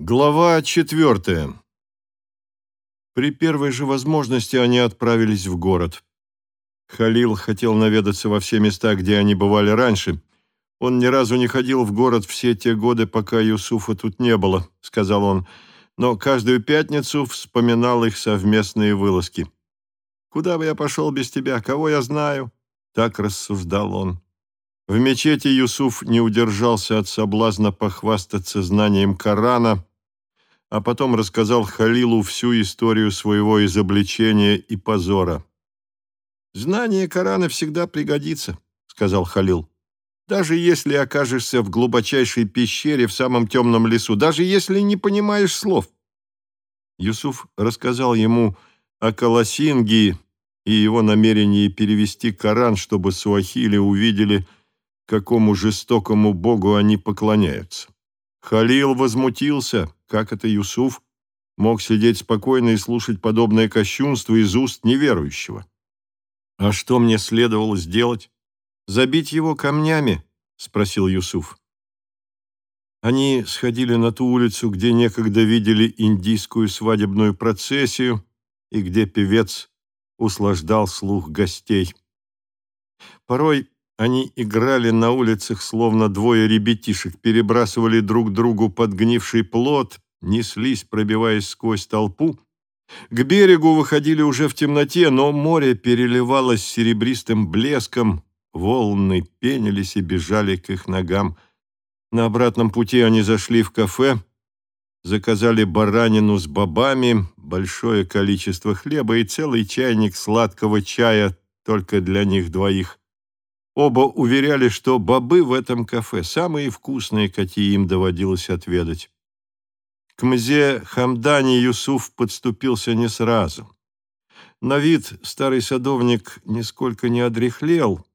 Глава четвертая. При первой же возможности они отправились в город. Халил хотел наведаться во все места, где они бывали раньше. Он ни разу не ходил в город все те годы, пока Юсуфа тут не было, сказал он, но каждую пятницу вспоминал их совместные вылазки. «Куда бы я пошел без тебя? Кого я знаю?» Так рассуждал он. В мечети Юсуф не удержался от соблазна похвастаться знанием Корана, а потом рассказал Халилу всю историю своего изобличения и позора. «Знание Корана всегда пригодится», — сказал Халил. «Даже если окажешься в глубочайшей пещере в самом темном лесу, даже если не понимаешь слов». Юсуф рассказал ему о Каласинге и его намерении перевести Коран, чтобы суахили увидели, какому жестокому богу они поклоняются. Халил возмутился, как это Юсуф мог сидеть спокойно и слушать подобное кощунство из уст неверующего. «А что мне следовало сделать? Забить его камнями?» — спросил Юсуф. Они сходили на ту улицу, где некогда видели индийскую свадебную процессию и где певец услаждал слух гостей. Порой они играли на улицах, словно двое ребятишек, перебрасывали друг другу подгнивший плод, неслись, пробиваясь сквозь толпу. К берегу выходили уже в темноте, но море переливалось серебристым блеском, волны пенились и бежали к их ногам. На обратном пути они зашли в кафе, заказали баранину с бобами, большое количество хлеба и целый чайник сладкого чая только для них двоих. Оба уверяли, что бобы в этом кафе самые вкусные, какие им доводилось отведать. К мзе Хамдани Юсуф подступился не сразу. На вид старый садовник нисколько не одряхлел,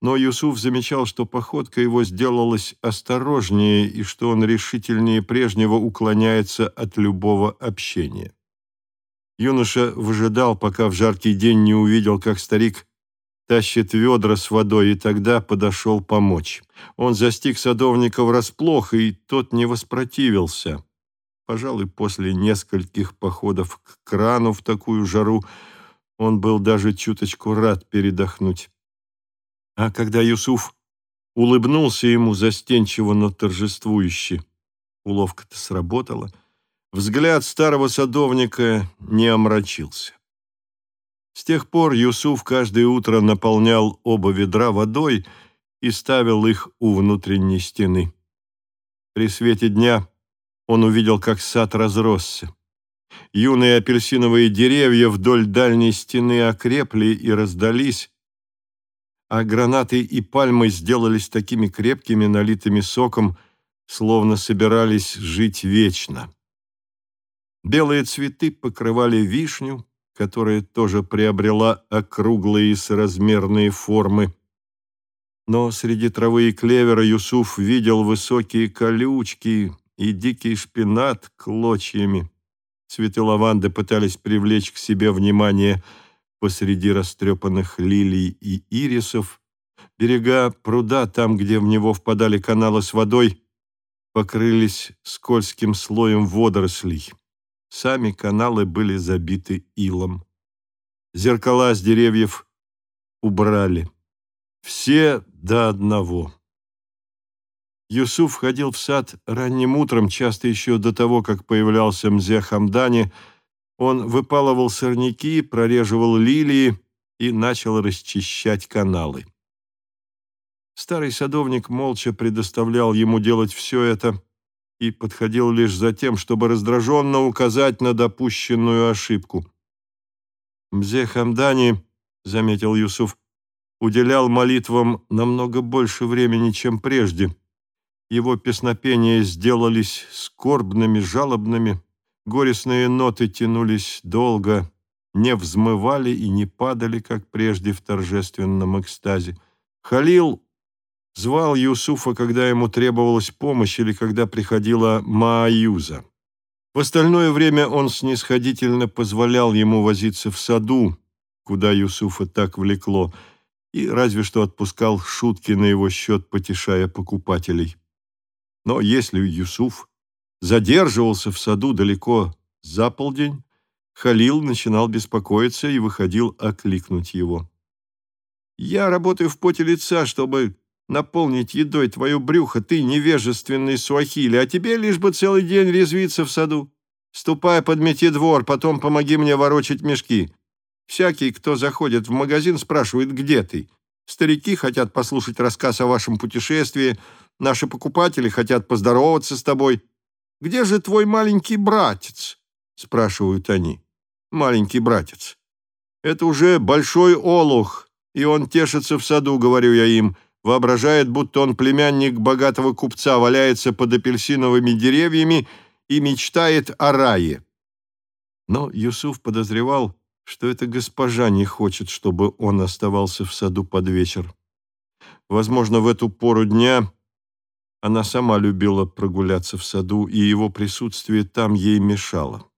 но Юсуф замечал, что походка его сделалась осторожнее и что он решительнее прежнего уклоняется от любого общения. Юноша выжидал, пока в жаркий день не увидел, как старик тащит ведра с водой, и тогда подошел помочь. Он застиг садовника врасплох, и тот не воспротивился. Пожалуй, после нескольких походов к крану в такую жару он был даже чуточку рад передохнуть. А когда Юсуф улыбнулся ему застенчиво, но торжествующе, уловка-то сработала, взгляд старого садовника не омрачился. С тех пор Юсуф каждое утро наполнял оба ведра водой и ставил их у внутренней стены. При свете дня он увидел, как сад разросся. Юные апельсиновые деревья вдоль дальней стены окрепли и раздались, а гранаты и пальмы сделались такими крепкими, налитыми соком, словно собирались жить вечно. Белые цветы покрывали вишню, которая тоже приобрела округлые и соразмерные формы. Но среди травы и клевера Юсуф видел высокие колючки и дикий шпинат клочьями. Цветы лаванды пытались привлечь к себе внимание посреди растрепанных лилий и ирисов. Берега пруда, там, где в него впадали каналы с водой, покрылись скользким слоем водорослей. Сами каналы были забиты илом. Зеркала с деревьев убрали. Все до одного. Юсуф ходил в сад ранним утром, часто еще до того, как появлялся Мзе Хамдани. Он выпалывал сорняки, прореживал лилии и начал расчищать каналы. Старый садовник молча предоставлял ему делать все это, и подходил лишь за тем, чтобы раздраженно указать на допущенную ошибку. «Мзе Хамдани», — заметил Юсуф, — уделял молитвам намного больше времени, чем прежде. Его песнопения сделались скорбными, жалобными, горестные ноты тянулись долго, не взмывали и не падали, как прежде в торжественном экстазе. Халил Звал Юсуфа, когда ему требовалась помощь или когда приходила Мааюза. В остальное время он снисходительно позволял ему возиться в саду, куда Юсуфа так влекло, и разве что отпускал шутки на его счет, потешая покупателей. Но если Юсуф задерживался в саду далеко за полдень, Халил начинал беспокоиться и выходил окликнуть его. «Я работаю в поте лица, чтобы наполнить едой твое брюхо, ты невежественный суахили, а тебе лишь бы целый день резвиться в саду. Ступай, подмети двор, потом помоги мне ворочать мешки. Всякий, кто заходит в магазин, спрашивает, где ты. Старики хотят послушать рассказ о вашем путешествии, наши покупатели хотят поздороваться с тобой. Где же твой маленький братец?» — спрашивают они. «Маленький братец. Это уже большой олух, и он тешится в саду, говорю я им, воображает, будто он племянник богатого купца, валяется под апельсиновыми деревьями и мечтает о рае». Но Юсуф подозревал, что эта госпожа не хочет, чтобы он оставался в саду под вечер. Возможно, в эту пору дня она сама любила прогуляться в саду, и его присутствие там ей мешало.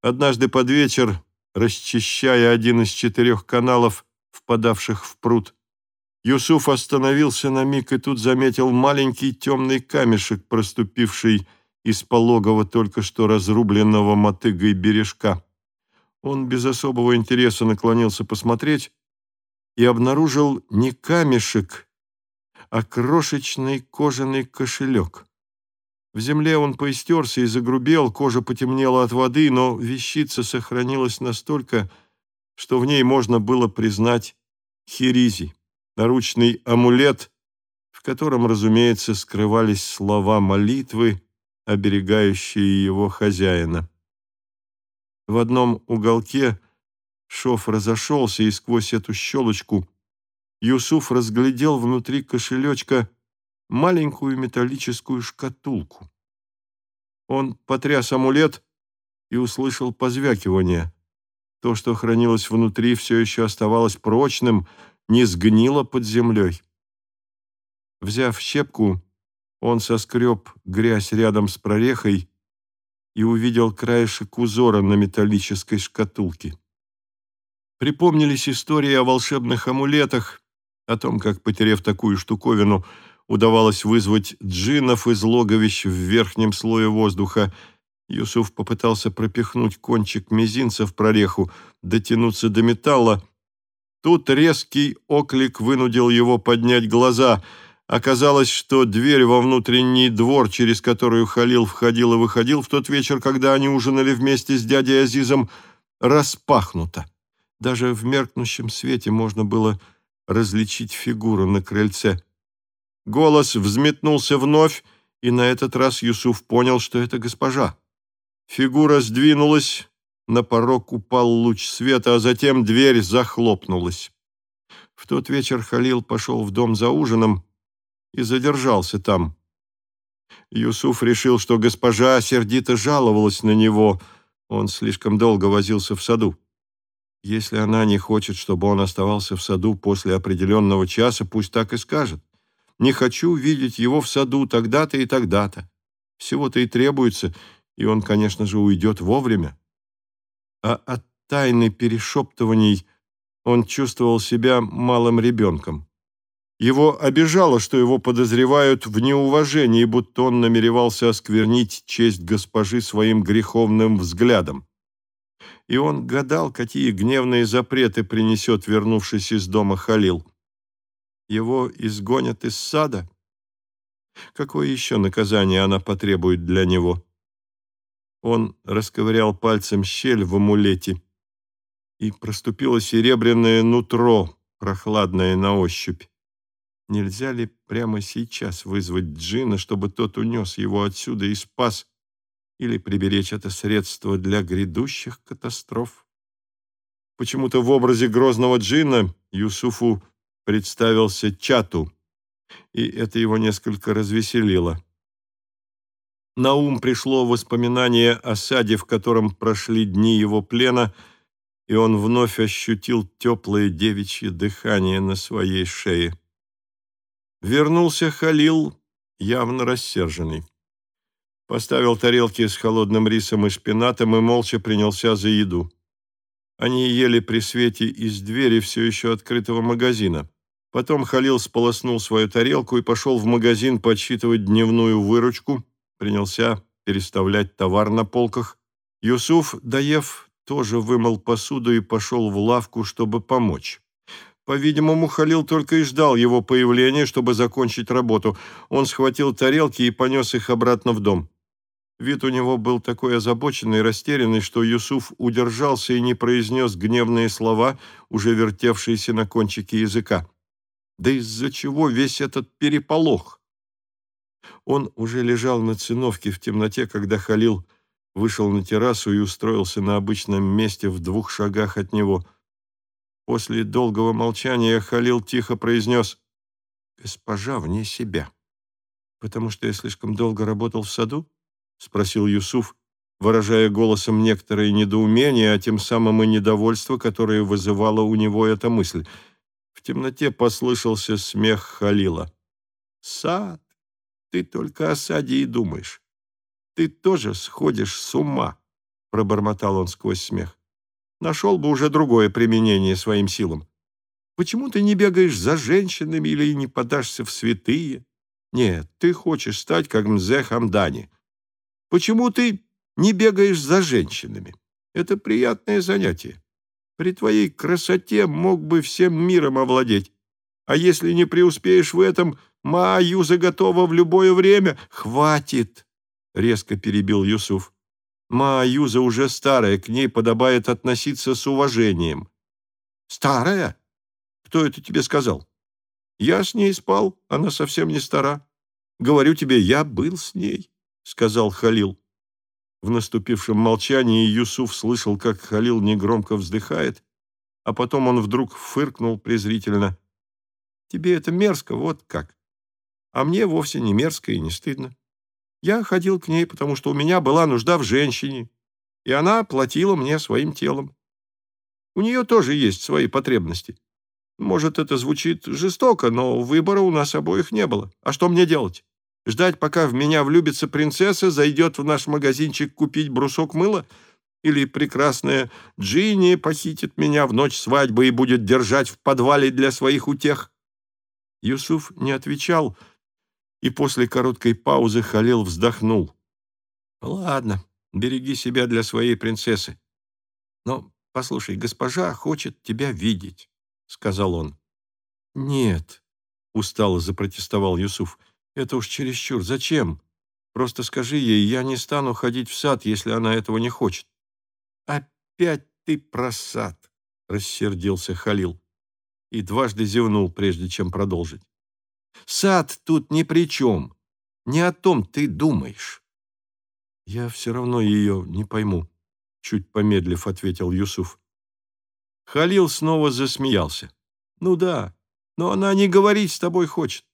Однажды под вечер, расчищая один из четырех каналов, впадавших в пруд, Юсуф остановился на миг и тут заметил маленький темный камешек, проступивший из пологого только что разрубленного мотыгой бережка. Он без особого интереса наклонился посмотреть и обнаружил не камешек, а крошечный кожаный кошелек. В земле он поистерся и загрубел, кожа потемнела от воды, но вещица сохранилась настолько, что в ней можно было признать хиризи, наручный амулет, в котором, разумеется, скрывались слова молитвы, оберегающие его хозяина. В одном уголке шов разошелся, и сквозь эту щелочку Юсуф разглядел внутри кошелечка маленькую металлическую шкатулку. Он потряс амулет и услышал позвякивание. То, что хранилось внутри, все еще оставалось прочным, не сгнило под землей. Взяв щепку, он соскреб грязь рядом с прорехой и увидел краешек узора на металлической шкатулке. Припомнились истории о волшебных амулетах, о том, как, потеряв такую штуковину, удавалось вызвать джинов из логовищ в верхнем слое воздуха. Юсуф попытался пропихнуть кончик мизинца в прореху, дотянуться до металла. Тут резкий оклик вынудил его поднять глаза — Оказалось, что дверь во внутренний двор, через которую Халил входил и выходил в тот вечер, когда они ужинали вместе с дядей Азизом, распахнута. Даже в меркнущем свете можно было различить фигуру на крыльце. Голос взметнулся вновь, и на этот раз Юсуф понял, что это госпожа. Фигура сдвинулась, на порог упал луч света, а затем дверь захлопнулась. В тот вечер Халил пошел в дом за ужином, и задержался там. Юсуф решил, что госпожа сердито жаловалась на него, он слишком долго возился в саду. Если она не хочет, чтобы он оставался в саду после определенного часа, пусть так и скажет. Не хочу видеть его в саду тогда-то и тогда-то. Всего-то и требуется, и он, конечно же, уйдет вовремя. А от тайны перешептываний он чувствовал себя малым ребенком. Его обижало, что его подозревают в неуважении, будто он намеревался осквернить честь госпожи своим греховным взглядом. И он гадал, какие гневные запреты принесет вернувшись из дома Халил. Его изгонят из сада? Какое еще наказание она потребует для него? Он расковырял пальцем щель в амулете, и проступило серебряное нутро, прохладное на ощупь. Нельзя ли прямо сейчас вызвать Джина, чтобы тот унес его отсюда и спас, или приберечь это средство для грядущих катастроф? Почему-то в образе грозного Джина Юсуфу представился Чату, и это его несколько развеселило. На ум пришло воспоминание о саде, в котором прошли дни его плена, и он вновь ощутил теплое девичье дыхание на своей шее. Вернулся Халил, явно рассерженный. Поставил тарелки с холодным рисом и шпинатом и молча принялся за еду. Они ели при свете из двери все еще открытого магазина. Потом Халил сполоснул свою тарелку и пошел в магазин подсчитывать дневную выручку, принялся переставлять товар на полках. Юсуф, доев, тоже вымыл посуду и пошел в лавку, чтобы помочь. По-видимому, Халил только и ждал его появления, чтобы закончить работу. Он схватил тарелки и понес их обратно в дом. Вид у него был такой озабоченный и растерянный, что Юсуф удержался и не произнес гневные слова, уже вертевшиеся на кончике языка. Да из-за чего весь этот переполох? Он уже лежал на циновке в темноте, когда Халил вышел на террасу и устроился на обычном месте в двух шагах от него – После долгого молчания Халил тихо произнес «Госпожа вне себя». «Потому что я слишком долго работал в саду?» — спросил Юсуф, выражая голосом некоторое недоумение, а тем самым и недовольство, которое вызывало у него эта мысль. В темноте послышался смех Халила. «Сад, ты только о саде и думаешь. Ты тоже сходишь с ума», — пробормотал он сквозь смех нашел бы уже другое применение своим силам. Почему ты не бегаешь за женщинами или не подашься в святые? Нет, ты хочешь стать как Мзе Хамдани. Почему ты не бегаешь за женщинами? Это приятное занятие. При твоей красоте мог бы всем миром овладеть. А если не преуспеешь в этом, Мааюза готова в любое время. Хватит, — резко перебил Юсуф. Мааюза уже старая, к ней подобает относиться с уважением. Старая? Кто это тебе сказал? Я с ней спал, она совсем не стара. Говорю тебе, я был с ней, сказал Халил. В наступившем молчании Юсуф слышал, как Халил негромко вздыхает, а потом он вдруг фыркнул презрительно. «Тебе это мерзко, вот как. А мне вовсе не мерзко и не стыдно. Я ходил к ней, потому что у меня была нужда в женщине, и она платила мне своим телом. У нее тоже есть свои потребности. Может, это звучит жестоко, но выбора у нас обоих не было. А что мне делать? Ждать, пока в меня влюбится принцесса, зайдет в наш магазинчик купить брусок мыла? Или прекрасная Джинни похитит меня в ночь свадьбы и будет держать в подвале для своих утех?» Юсуф не отвечал, — и после короткой паузы Халил вздохнул. «Ладно, береги себя для своей принцессы. Но, послушай, госпожа хочет тебя видеть», — сказал он. «Нет», — устало запротестовал Юсуф, — «это уж чересчур. Зачем? Просто скажи ей, я не стану ходить в сад, если она этого не хочет». «Опять ты про сад», — рассердился Халил и дважды зевнул, прежде чем продолжить. Сад тут ни при чем. Не о том ты думаешь. Я все равно ее не пойму, чуть помедлив ответил Юсуф. Халил снова засмеялся. Ну да, но она не говорить с тобой хочет.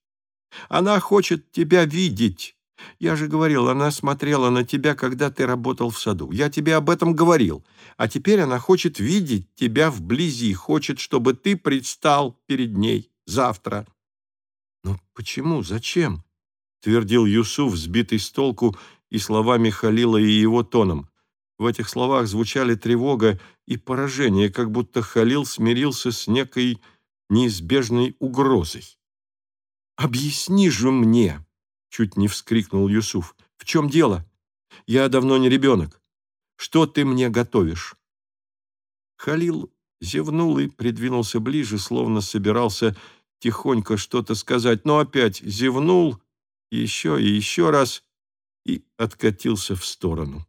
Она хочет тебя видеть. Я же говорил, она смотрела на тебя, когда ты работал в саду. Я тебе об этом говорил. А теперь она хочет видеть тебя вблизи, хочет, чтобы ты предстал перед ней завтра. «Но почему? Зачем?» — твердил Юсуф, сбитый с толку и словами Халила, и его тоном. В этих словах звучали тревога и поражение, как будто Халил смирился с некой неизбежной угрозой. «Объясни же мне!» — чуть не вскрикнул Юсуф. «В чем дело? Я давно не ребенок. Что ты мне готовишь?» Халил зевнул и придвинулся ближе, словно собирался тихонько что-то сказать, но опять зевнул еще и еще раз и откатился в сторону.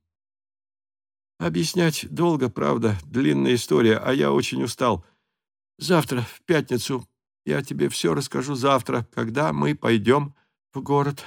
Объяснять долго, правда, длинная история, а я очень устал. Завтра, в пятницу, я тебе все расскажу завтра, когда мы пойдем в город.